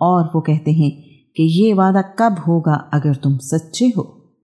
और वो कहते हैं कि ये वादा कब होगा अगर तुम सच्चे हो?